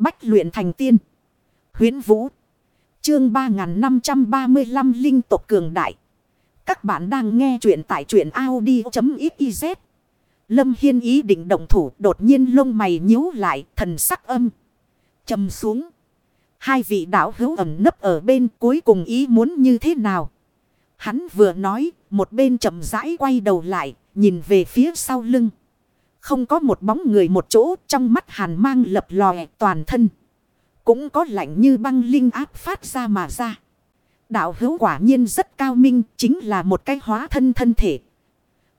Bách luyện thành tiên. Huyến Vũ. Chương 3535 Linh tộc cường đại. Các bạn đang nghe truyện tại truyện Audi.xyz. Lâm Hiên ý định động thủ, đột nhiên lông mày nhíu lại, thần sắc âm. trầm xuống. Hai vị đạo hữu ẩm nấp ở bên, cuối cùng ý muốn như thế nào. Hắn vừa nói, một bên chậm rãi quay đầu lại, nhìn về phía sau lưng. Không có một bóng người một chỗ, trong mắt hàn mang lập lòe toàn thân. Cũng có lạnh như băng linh áp phát ra mà ra. Đạo hữu quả nhiên rất cao minh, chính là một cái hóa thân thân thể.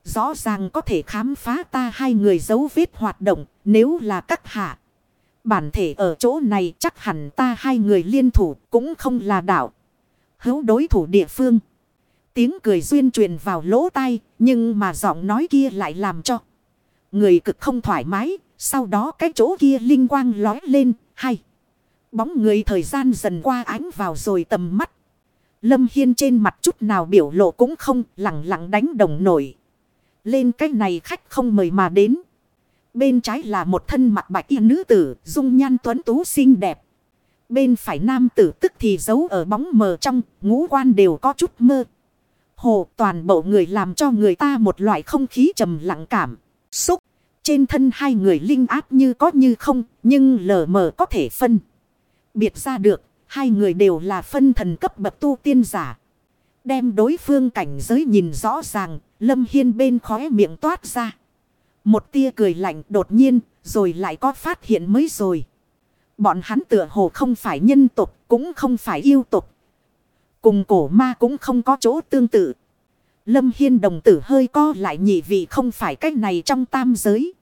Rõ ràng có thể khám phá ta hai người dấu vết hoạt động, nếu là các hạ. Bản thể ở chỗ này chắc hẳn ta hai người liên thủ cũng không là đạo. Hữu đối thủ địa phương. Tiếng cười duyên truyền vào lỗ tai, nhưng mà giọng nói kia lại làm cho. Người cực không thoải mái, sau đó cái chỗ kia linh quang lói lên, hay. Bóng người thời gian dần qua ánh vào rồi tầm mắt. Lâm Hiên trên mặt chút nào biểu lộ cũng không, lặng lặng đánh đồng nổi. Lên cái này khách không mời mà đến. Bên trái là một thân mặt bạch y nữ tử, dung nhan tuấn tú xinh đẹp. Bên phải nam tử tức thì giấu ở bóng mờ trong, ngũ quan đều có chút mơ. Hồ toàn bộ người làm cho người ta một loại không khí trầm lặng cảm. Xúc. Trên thân hai người linh áp như có như không. Nhưng lờ mờ có thể phân. Biệt ra được. Hai người đều là phân thần cấp bậc tu tiên giả. Đem đối phương cảnh giới nhìn rõ ràng. Lâm Hiên bên khóe miệng toát ra. Một tia cười lạnh đột nhiên. Rồi lại có phát hiện mới rồi. Bọn hắn tựa hồ không phải nhân tục. Cũng không phải yêu tục. Cùng cổ ma cũng không có chỗ tương tự. Lâm Hiên đồng tử hơi co lại nhị vị không phải cách này trong tam giới.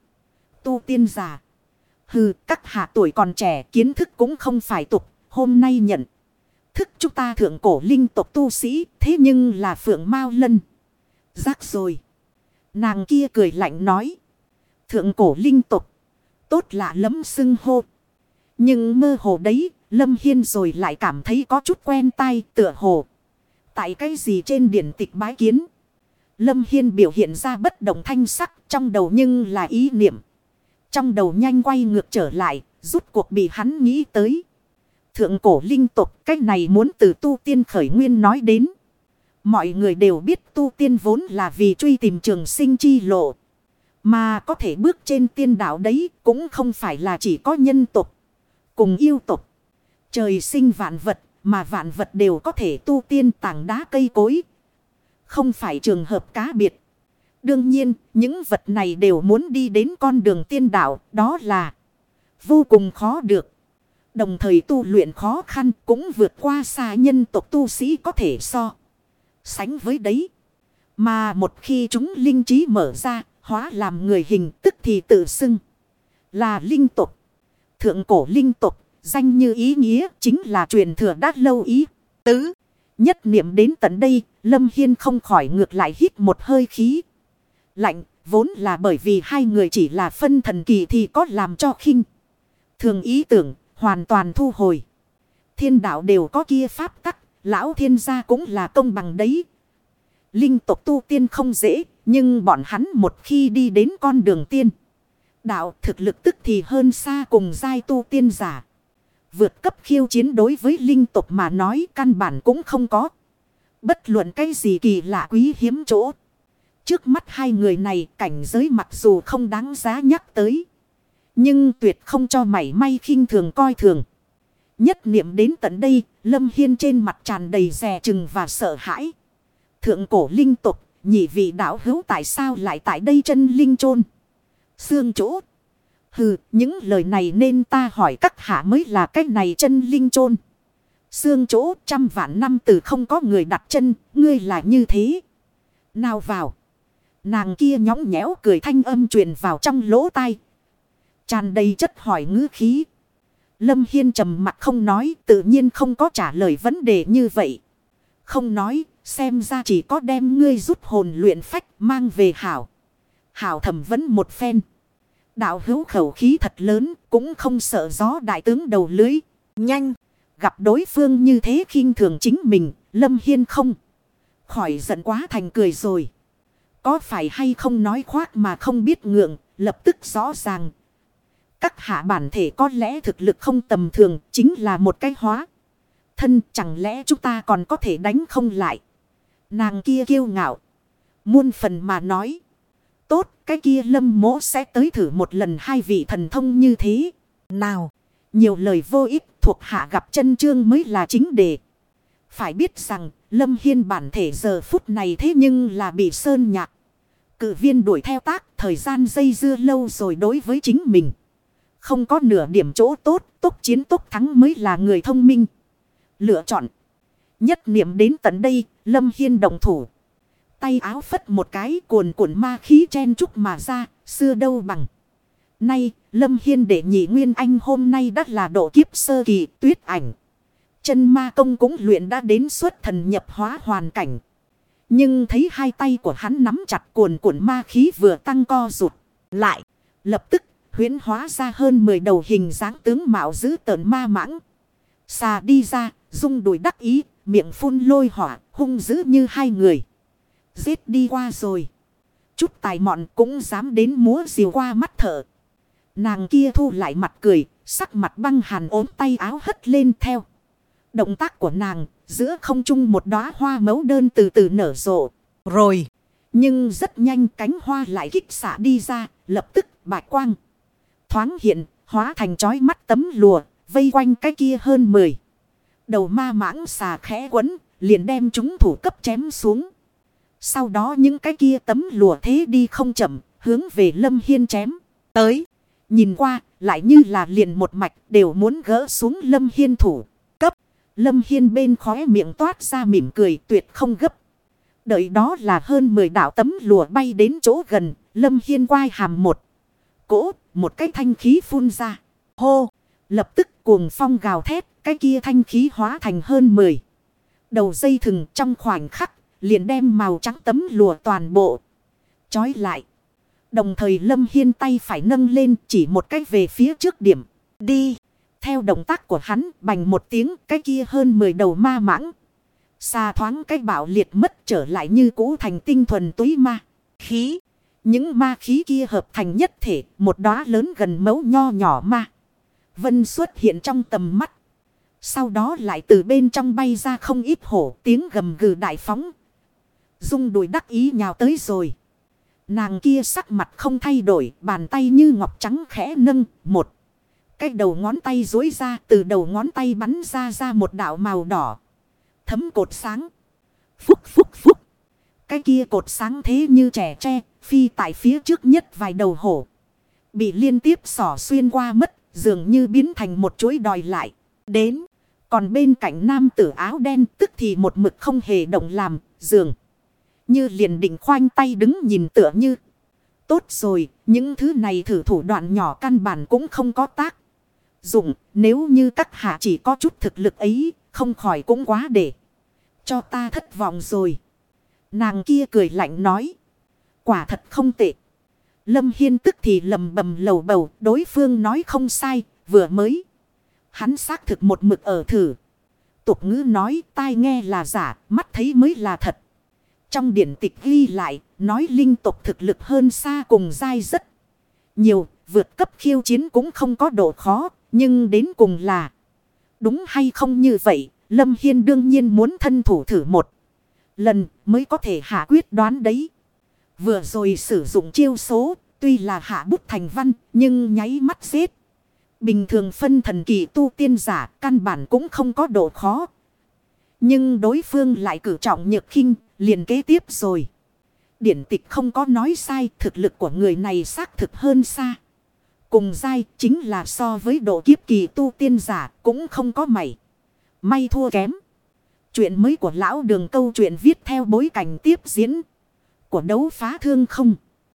Tu tiên giả. Hừ, các hạ tuổi còn trẻ kiến thức cũng không phải tục. Hôm nay nhận. Thức chúng ta thượng cổ linh tộc tu sĩ. Thế nhưng là phượng mau lân. Giác rồi. Nàng kia cười lạnh nói. Thượng cổ linh tộc. Tốt lạ lắm xưng hô. Nhưng mơ hồ đấy. Lâm Hiên rồi lại cảm thấy có chút quen tai tựa hồ. Tại cái gì trên điển tịch bái kiến. Lâm Hiên biểu hiện ra bất động thanh sắc trong đầu nhưng là ý niệm. Trong đầu nhanh quay ngược trở lại, rút cuộc bị hắn nghĩ tới. Thượng cổ linh tục cách này muốn từ tu tiên khởi nguyên nói đến. Mọi người đều biết tu tiên vốn là vì truy tìm trường sinh chi lộ. Mà có thể bước trên tiên đạo đấy cũng không phải là chỉ có nhân tục. Cùng yêu tục. Trời sinh vạn vật mà vạn vật đều có thể tu tiên tảng đá cây cối. Không phải trường hợp cá biệt. Đương nhiên, những vật này đều muốn đi đến con đường tiên đạo, đó là vô cùng khó được. Đồng thời tu luyện khó khăn cũng vượt qua xa nhân tộc tu sĩ có thể so. Sánh với đấy. Mà một khi chúng linh trí mở ra, hóa làm người hình tức thì tự xưng. Là linh tộc. Thượng cổ linh tộc, danh như ý nghĩa chính là truyền thừa đát lâu ý. Tứ, nhất niệm đến tận đây, Lâm Hiên không khỏi ngược lại hít một hơi khí lạnh, vốn là bởi vì hai người chỉ là phân thần kỳ thì có làm cho khinh. Thường ý tưởng, hoàn toàn thu hồi. Thiên đạo đều có kia pháp tắc, lão thiên gia cũng là công bằng đấy. Linh tộc tu tiên không dễ, nhưng bọn hắn một khi đi đến con đường tiên. Đạo thực lực tức thì hơn xa cùng giai tu tiên giả. Vượt cấp khiêu chiến đối với linh tộc mà nói căn bản cũng không có. Bất luận cái gì kỳ lạ quý hiếm chỗ. Trước mắt hai người này cảnh giới mặc dù không đáng giá nhắc tới. Nhưng tuyệt không cho mảy may khinh thường coi thường. Nhất niệm đến tận đây, Lâm Hiên trên mặt tràn đầy rè chừng và sợ hãi. Thượng cổ linh tục, nhị vị đạo hữu tại sao lại tại đây chân linh chôn Xương chỗ. Hừ, những lời này nên ta hỏi các hạ mới là cái này chân linh chôn Xương chỗ trăm vạn năm từ không có người đặt chân, ngươi là như thế. Nào vào. Nàng kia nhõng nhẽo cười thanh âm truyền vào trong lỗ tai. Tràn đầy chất hỏi ngữ khí. Lâm Hiên trầm mặt không nói tự nhiên không có trả lời vấn đề như vậy. Không nói xem ra chỉ có đem ngươi rút hồn luyện phách mang về hảo. Hảo thẩm vấn một phen. Đạo hữu khẩu khí thật lớn cũng không sợ gió đại tướng đầu lưới. Nhanh. Gặp đối phương như thế khinh thường chính mình. Lâm Hiên không. Khỏi giận quá thành cười rồi. Có phải hay không nói khoác mà không biết ngượng, lập tức rõ ràng. Các hạ bản thể có lẽ thực lực không tầm thường chính là một cái hóa. Thân chẳng lẽ chúng ta còn có thể đánh không lại. Nàng kia kiêu ngạo. Muôn phần mà nói. Tốt cái kia lâm mỗ sẽ tới thử một lần hai vị thần thông như thế. Nào. Nhiều lời vô ích thuộc hạ gặp chân trương mới là chính đề. Phải biết rằng lâm hiên bản thể giờ phút này thế nhưng là bị sơn nhạc. Cự viên đuổi theo tác thời gian dây dưa lâu rồi đối với chính mình. Không có nửa điểm chỗ tốt, tốt chiến tốt thắng mới là người thông minh. Lựa chọn. Nhất niệm đến tận đây, Lâm Hiên đồng thủ. Tay áo phất một cái cuồn cuộn ma khí chen chúc mà ra, xưa đâu bằng. Nay, Lâm Hiên để nhị Nguyên Anh hôm nay đã là độ kiếp sơ kỳ tuyết ảnh. Chân ma công cũng luyện đã đến suốt thần nhập hóa hoàn cảnh. Nhưng thấy hai tay của hắn nắm chặt cuồn cuộn ma khí vừa tăng co rụt. Lại, lập tức huyến hóa ra hơn 10 đầu hình dáng tướng mạo giữ tợn ma mãng. Xà đi ra, dung đùi đắc ý, miệng phun lôi hỏa, hung dữ như hai người. Giết đi qua rồi. Chút tài mọn cũng dám đến múa diều qua mắt thở. Nàng kia thu lại mặt cười, sắc mặt băng hàn ốm tay áo hất lên theo. Động tác của nàng, giữa không trung một đóa hoa mấu đơn từ từ nở rộ. Rồi, nhưng rất nhanh cánh hoa lại kích xả đi ra, lập tức bạch quang. Thoáng hiện, hóa thành chói mắt tấm lùa, vây quanh cái kia hơn 10. Đầu ma mãng xà khẽ quấn, liền đem chúng thủ cấp chém xuống. Sau đó những cái kia tấm lùa thế đi không chậm, hướng về Lâm Hiên chém. Tới, nhìn qua, lại như là liền một mạch đều muốn gỡ xuống Lâm Hiên thủ. Cấp, Lâm Hiên bên khóe miệng toát ra mỉm cười tuyệt không gấp. Đợi đó là hơn 10 đạo tấm lùa bay đến chỗ gần, Lâm Hiên quay hàm một. Cỗ, một cái thanh khí phun ra. Hô, lập tức cuồng phong gào thét, cái kia thanh khí hóa thành hơn 10. Đầu dây thừng trong khoảnh khắc, liền đem màu trắng tấm lùa toàn bộ. Chói lại. Đồng thời Lâm Hiên tay phải nâng lên chỉ một cách về phía trước điểm. Đi. Theo động tác của hắn, bành một tiếng, cái kia hơn 10 đầu ma mãng. Xa thoáng cái bạo liệt mất trở lại như cũ thành tinh thuần túy ma. Khí. Những ma khí kia hợp thành nhất thể, một đóa lớn gần mấu nho nhỏ ma. Vân xuất hiện trong tầm mắt. Sau đó lại từ bên trong bay ra không ít hổ, tiếng gầm gừ đại phóng. Dung đùi đắc ý nhào tới rồi. Nàng kia sắc mặt không thay đổi, bàn tay như ngọc trắng khẽ nâng, một. Cái đầu ngón tay dối ra, từ đầu ngón tay bắn ra ra một đạo màu đỏ. Thấm cột sáng. Phúc phúc phúc. Cái kia cột sáng thế như trẻ tre, phi tại phía trước nhất vài đầu hổ. Bị liên tiếp sỏ xuyên qua mất, dường như biến thành một chuỗi đòi lại. Đến, còn bên cạnh nam tử áo đen tức thì một mực không hề động làm, dường. Như liền định khoanh tay đứng nhìn tựa như. Tốt rồi, những thứ này thử thủ đoạn nhỏ căn bản cũng không có tác. Dụng, nếu như các hạ chỉ có chút thực lực ấy, không khỏi cũng quá để. Cho ta thất vọng rồi. Nàng kia cười lạnh nói. Quả thật không tệ. Lâm Hiên tức thì lầm bầm lầu bầu, đối phương nói không sai, vừa mới. Hắn xác thực một mực ở thử. Tục ngữ nói tai nghe là giả, mắt thấy mới là thật. Trong điển tịch ghi lại, nói linh tục thực lực hơn xa cùng dai rất nhiều, vượt cấp khiêu chiến cũng không có độ khó, nhưng đến cùng là đúng hay không như vậy, Lâm Hiên đương nhiên muốn thân thủ thử một lần mới có thể hạ quyết đoán đấy. Vừa rồi sử dụng chiêu số, tuy là hạ bút thành văn, nhưng nháy mắt giết. Bình thường phân thần kỳ tu tiên giả, căn bản cũng không có độ khó. Nhưng đối phương lại cử trọng nhược khinh, liền kế tiếp rồi. Điển tịch không có nói sai, thực lực của người này xác thực hơn xa. Cùng dai chính là so với độ kiếp kỳ tu tiên giả cũng không có mảy. May thua kém. Chuyện mới của lão đường câu chuyện viết theo bối cảnh tiếp diễn. Của đấu phá thương không.